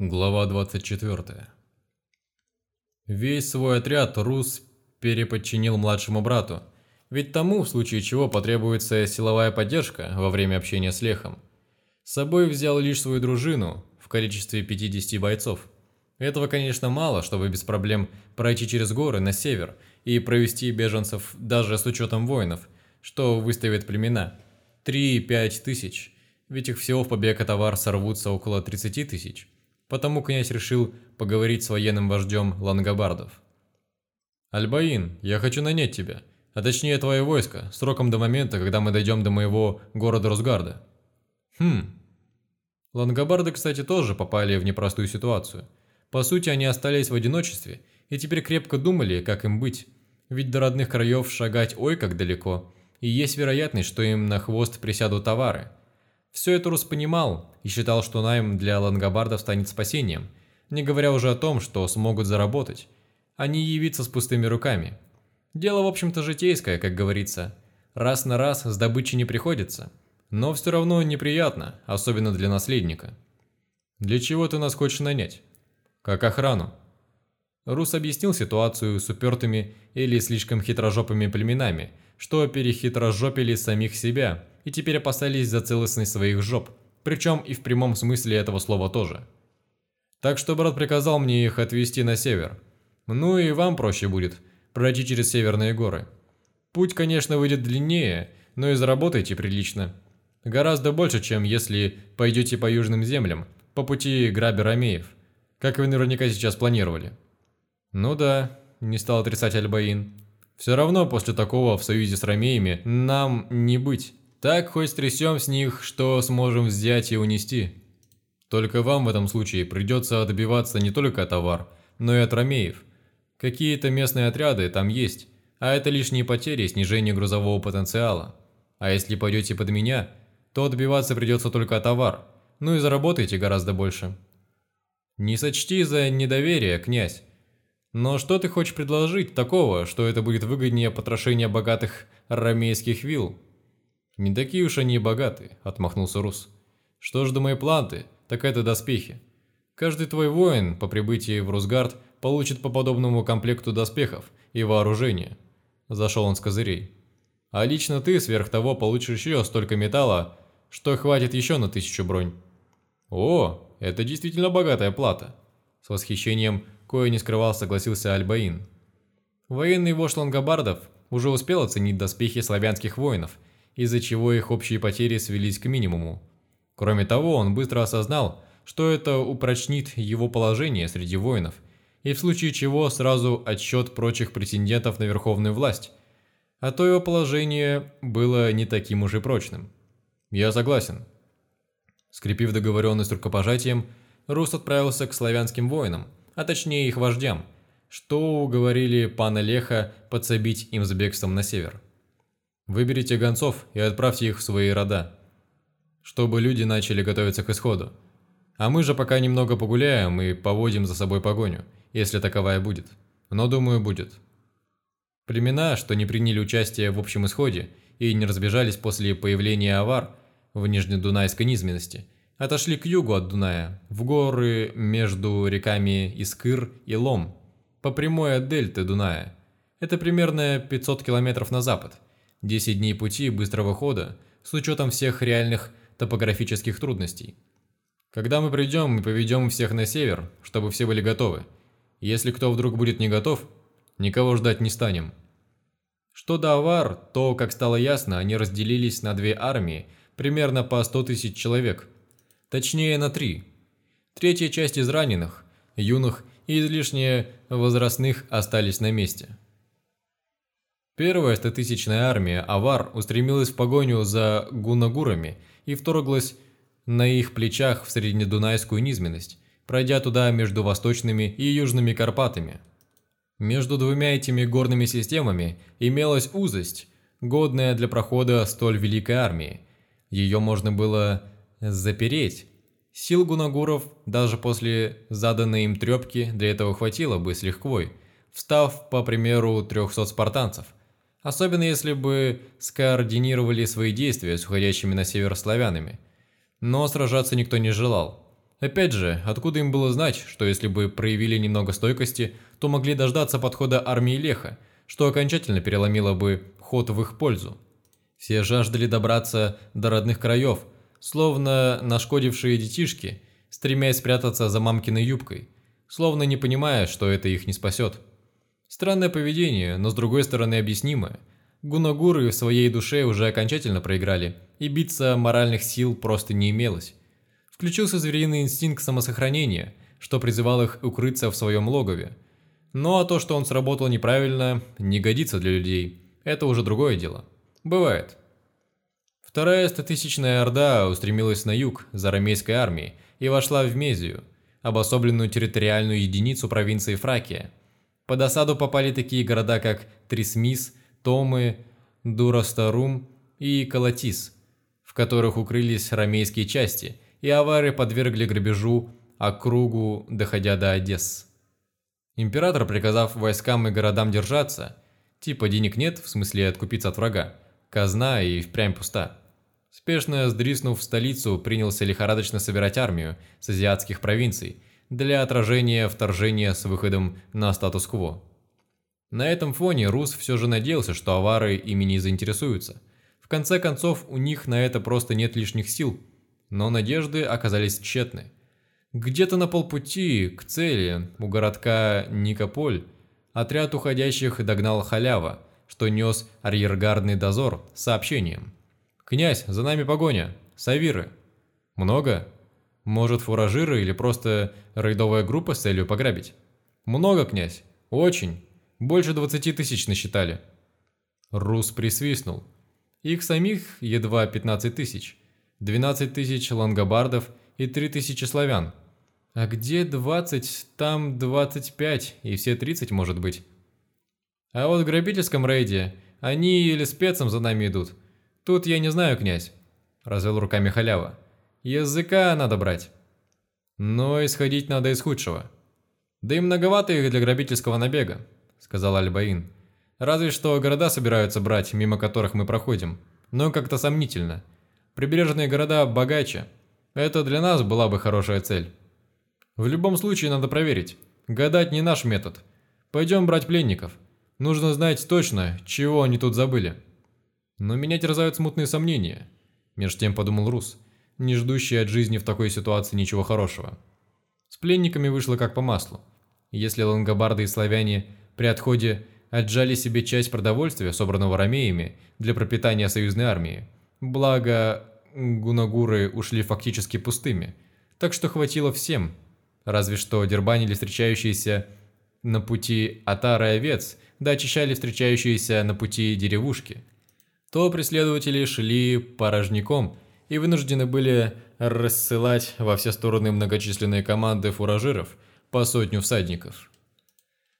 Глава 24. Весь свой отряд Рус переподчинил младшему брату, ведь тому, в случае чего, потребуется силовая поддержка во время общения с Лехом. С собой взял лишь свою дружину в количестве 50 бойцов. Этого, конечно, мало, чтобы без проблем пройти через горы на север и провести беженцев даже с учетом воинов, что выставит племена. 3-5 тысяч, ведь их всего в побег товар сорвутся около 30 тысяч. Потому князь решил поговорить с военным вождем лангобардов. «Альбаин, я хочу нанять тебя, а точнее твое войско, сроком до момента, когда мы дойдем до моего города Русгарда». «Хм». Лангобарды, кстати, тоже попали в непростую ситуацию. По сути, они остались в одиночестве и теперь крепко думали, как им быть. Ведь до родных краев шагать ой как далеко, и есть вероятность, что им на хвост присядут товары – все это Рус понимал и считал, что найм для лангобардов станет спасением, не говоря уже о том, что смогут заработать, а не явиться с пустыми руками. Дело, в общем-то, житейское, как говорится. Раз на раз с добычей не приходится, но все равно неприятно, особенно для наследника. «Для чего ты нас хочешь нанять?» «Как охрану». Рус объяснил ситуацию с упертыми или слишком хитрожопыми племенами, что перехитрожопили самих себя – и теперь опасались за целостность своих жоп, причем и в прямом смысле этого слова тоже. Так что брат приказал мне их отвезти на север. Ну и вам проще будет пройти через северные горы. Путь, конечно, выйдет длиннее, но и заработаете прилично. Гораздо больше, чем если пойдете по южным землям, по пути грабя ромеев, как вы наверняка сейчас планировали. Ну да, не стал отрицать Альбаин. Все равно после такого в союзе с ромеями нам не быть. Так хоть стрясем с них, что сможем взять и унести. Только вам в этом случае придется добиваться не только товар, но и от ромеев. Какие-то местные отряды там есть, а это лишние потери и снижение грузового потенциала. А если пойдете под меня, то отбиваться придется только товар, ну и заработаете гораздо больше. Не сочти за недоверие, князь. Но что ты хочешь предложить такого, что это будет выгоднее потрошения богатых ромейских вилл? «Не такие уж они и богатые», – отмахнулся Рус. «Что ж до моей планты, так это доспехи. Каждый твой воин по прибытии в Русгард получит по подобному комплекту доспехов и вооружения». Зашел он с козырей. «А лично ты сверх того получишь еще столько металла, что хватит еще на тысячу бронь». «О, это действительно богатая плата!» С восхищением, кое не скрывал, согласился Альбаин. Военный вождь лангобардов уже успел оценить доспехи славянских воинов – из-за чего их общие потери свелись к минимуму. Кроме того, он быстро осознал, что это упрочнит его положение среди воинов, и в случае чего сразу отсчет прочих претендентов на верховную власть, а то его положение было не таким уж и прочным. «Я согласен». Скрепив договоренность рукопожатием, Рус отправился к славянским воинам, а точнее их вождям, что уговорили пана Леха подсобить им с бегством на север. Выберите гонцов и отправьте их в свои рода, чтобы люди начали готовиться к исходу. А мы же пока немного погуляем и поводим за собой погоню, если таковая будет. Но думаю, будет. Племена, что не приняли участие в общем исходе и не разбежались после появления авар в Нижнедунайской низменности, отошли к югу от Дуная, в горы между реками Искыр и Лом, по прямой от дельты Дуная. Это примерно 500 километров на запад – 10 дней пути быстрого хода с учетом всех реальных топографических трудностей. Когда мы придем, мы поведем всех на север, чтобы все были готовы. Если кто вдруг будет не готов, никого ждать не станем. Что до авар, то, как стало ясно, они разделились на две армии, примерно по 100 тысяч человек. Точнее, на три. Третья часть из раненых, юных и излишне возрастных остались на месте. Первая стотысячная армия Авар устремилась в погоню за гунагурами и вторглась на их плечах в среднедунайскую низменность, пройдя туда между восточными и южными Карпатами. Между двумя этими горными системами имелась узость, годная для прохода столь великой армии. Ее можно было запереть. Сил гунагуров даже после заданной им трепки для этого хватило бы с лихвой, встав по примеру 300 спартанцев – Особенно если бы скоординировали свои действия с уходящими на север славянами. Но сражаться никто не желал. Опять же, откуда им было знать, что если бы проявили немного стойкости, то могли дождаться подхода армии Леха, что окончательно переломило бы ход в их пользу. Все жаждали добраться до родных краев, словно нашкодившие детишки, стремясь спрятаться за мамкиной юбкой, словно не понимая, что это их не спасет. Странное поведение, но с другой стороны объяснимое. Гунагуры в своей душе уже окончательно проиграли, и биться моральных сил просто не имелось. Включился звериный инстинкт самосохранения, что призывал их укрыться в своем логове. Ну а то, что он сработал неправильно, не годится для людей. Это уже другое дело. Бывает. Вторая стотысячная орда устремилась на юг за ромейской армией и вошла в Мезию, обособленную территориальную единицу провинции Фракия. Под осаду попали такие города, как Трисмис, Томы, Дурастарум и Калатис, в которых укрылись ромейские части – и авары подвергли грабежу округу, доходя до Одессы. Император, приказав войскам и городам держаться, типа денег нет, в смысле откупиться от врага, казна и впрямь пуста. Спешно сдриснув в столицу, принялся лихорадочно собирать армию с азиатских провинций для отражения вторжения с выходом на статус-кво. На этом фоне Рус все же надеялся, что авары ими не заинтересуются. В конце концов, у них на это просто нет лишних сил – но надежды оказались тщетны. Где-то на полпути к цели, у городка Никополь, отряд уходящих догнал халява, что нес арьергардный дозор с сообщением. «Князь, за нами погоня! Савиры!» «Много? Может, фуражиры или просто рейдовая группа с целью пограбить?» «Много, князь! Очень! Больше двадцати тысяч насчитали!» Рус присвистнул. Их самих едва пятнадцать тысяч – 12 тысяч лангобардов и 3 тысячи славян. А где 20, там 25, и все 30 может быть. А вот в грабительском рейде они или спецом за нами идут. Тут я не знаю, князь, развел руками халява. Языка надо брать. Но исходить надо из худшего. Да и многовато их для грабительского набега, сказал Альбаин. Разве что города собираются брать, мимо которых мы проходим. Но как-то сомнительно. Прибрежные города богаче. Это для нас была бы хорошая цель. В любом случае надо проверить. Гадать не наш метод. Пойдем брать пленников. Нужно знать точно, чего они тут забыли. Но меня терзают смутные сомнения. Меж тем подумал Рус, не ждущий от жизни в такой ситуации ничего хорошего. С пленниками вышло как по маслу. Если лангобарды и славяне при отходе отжали себе часть продовольствия, собранного ромеями, для пропитания союзной армии, Благо, гунагуры ушли фактически пустыми, так что хватило всем. Разве что дербанили встречающиеся на пути отары овец, да очищали встречающиеся на пути деревушки. То преследователи шли порожняком и вынуждены были рассылать во все стороны многочисленные команды фуражиров по сотню всадников.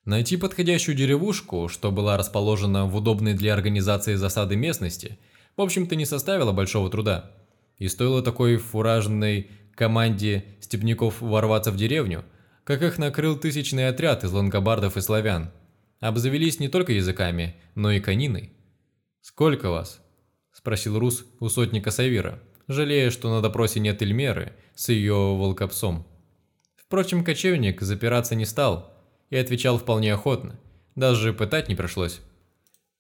Найти подходящую деревушку, что была расположена в удобной для организации засады местности – в общем-то не составило большого труда. И стоило такой фуражной команде степняков ворваться в деревню, как их накрыл тысячный отряд из лангобардов и славян. Обзавелись не только языками, но и кониной. «Сколько вас?» – спросил Рус у сотника Савира, жалея, что на допросе нет Эльмеры с ее волкопсом. Впрочем, кочевник запираться не стал и отвечал вполне охотно, даже пытать не пришлось.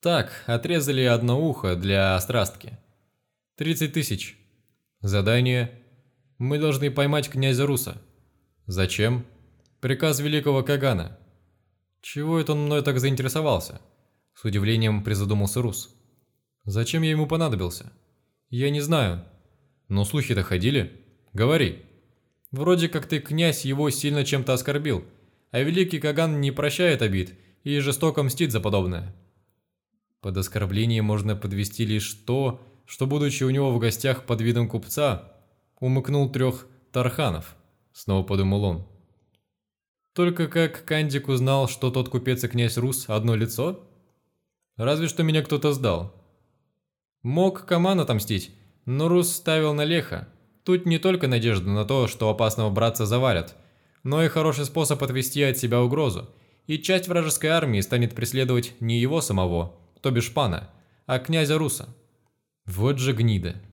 Так, отрезали одно ухо для острастки. 30 тысяч. Задание. Мы должны поймать князя Руса. Зачем? Приказ великого Кагана. Чего это он мной так заинтересовался? С удивлением призадумался Рус. Зачем я ему понадобился? Я не знаю. Но слухи-то ходили. Говори. Вроде как ты, князь, его сильно чем-то оскорбил, а великий Каган не прощает обид и жестоко мстит за подобное. Под оскорбление можно подвести лишь то, что, будучи у него в гостях под видом купца, умыкнул трех тарханов, снова подумал он. Только как Кандик узнал, что тот купец и князь Рус одно лицо? Разве что меня кто-то сдал. Мог Каман отомстить, но Рус ставил на Леха. Тут не только надежда на то, что опасного братца завалят, но и хороший способ отвести от себя угрозу, и часть вражеской армии станет преследовать не его самого, то бишь пана, а князя Руса. Вот же гнида.